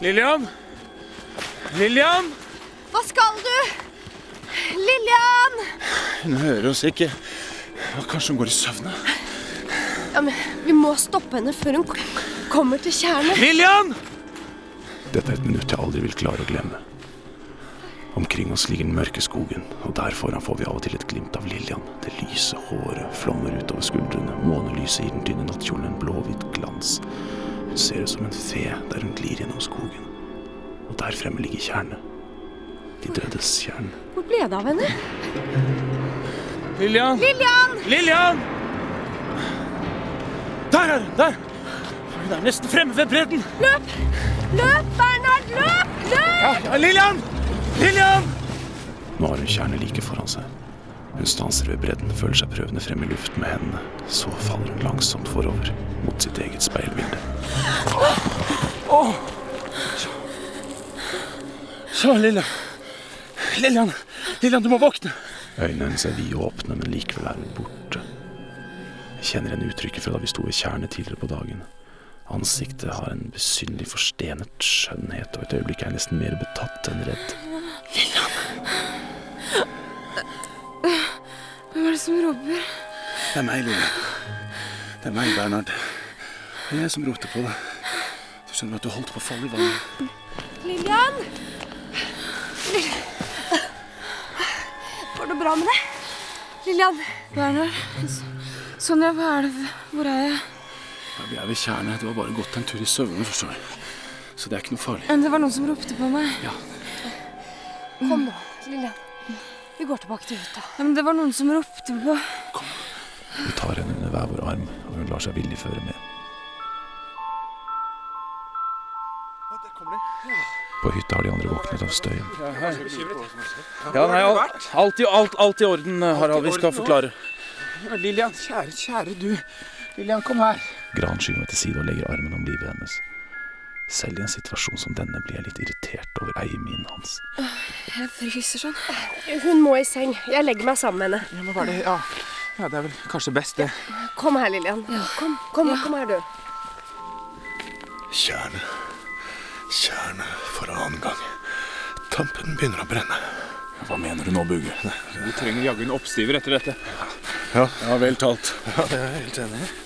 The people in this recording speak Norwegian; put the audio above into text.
Lillian! Lillian! Hva skal du? Lillian! Hun hører oss ikke. Kanskje hun går i søvne. Ja, men Vi må stoppe henne før hun kommer til tjernet. Lillian! Dette er et minutt jeg aldri vil klare å glemme. Omkring oss ligger den mørke skogen, og der foran får vi av og til et glimt av Lillian. Det lyse håret flommer utover skuldrene, månelyset i den tynne nattkjolen en blåhvit glans. Hun ser ut som en fe der hun glir gjennom skogen. Og der fremme ligger tjernet. De dødes tjern. Hvor ble det av henne? Lillian! Lillian! Lillian! Der er hun! Der! Hun er nesten fremme ved bredden. Løp! Løp, Bernhard! Løp! Løp! Ja, ja, Lillian! Lillian! Nå har hun tjernet like foran seg. Hun stanser ved bredden, føler seg prøvende frem i luften med hendene. Så faller hun langsomt forover, mot sitt eget speilbilde. Så, Lillian. Lillian, Lillian, du må våkne. Øynene hennes er vidåpne, men likevel er hun borte. Jeg kjenner igjen uttrykket fra da vi sto ved tjernet tidligere på dagen. Ansiktet har en besynderlig forstenet skjønnhet, og et øyeblikk er jeg nesten mer betatt enn redd. Lillian. Hvem er det som roper? Det er meg, Lillian. Det er meg, Bernhard. Det er jeg som roter på det. Du skjønner at du holdt på å falle i vannet. Lillian! Lill- Går det bra med deg? Lillian? Werner? Sonja, hva er det? Hvor er jeg? Ja, vi er ved tjernet. Du har bare gått en tur i søvne, forstår du. Så det er ikke noe farlig. Men Det var noen som ropte på meg. Kom nå, Lillian. Vi går tilbake til hytta. Ja, men det var noen som ropte på Vi tar henne under hver vår arm, og hun lar seg villig føre med. På hytta har de andre våknet av støyen. Ja, nei, alt, alt, alt, alt i orden, Harald. Vi skal forklare. Lillian, kjære, kjære du. Lillian, kom her. Gran skyver meg til side og legger armen om livet hennes. Selv i en situasjon som denne blir jeg litt irritert over eierminen hans. Jeg fryser sånn. Hun må i seng. Jeg legger meg sammen med henne. Ja, det? Ja. ja, det er vel kanskje best, det. Kom her, Lillian. Kom, kom, kom her, du. Tjernet. Tjernet for annen gang. Tampen begynner å brenne. Hva mener du nå, Bugge? Du trenger jaggu en oppstiver etter dette. Ja, vel talt. Ja, det er jeg helt enig i.